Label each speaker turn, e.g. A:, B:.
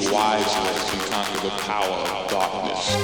A: truly as you conquer the power of darkness.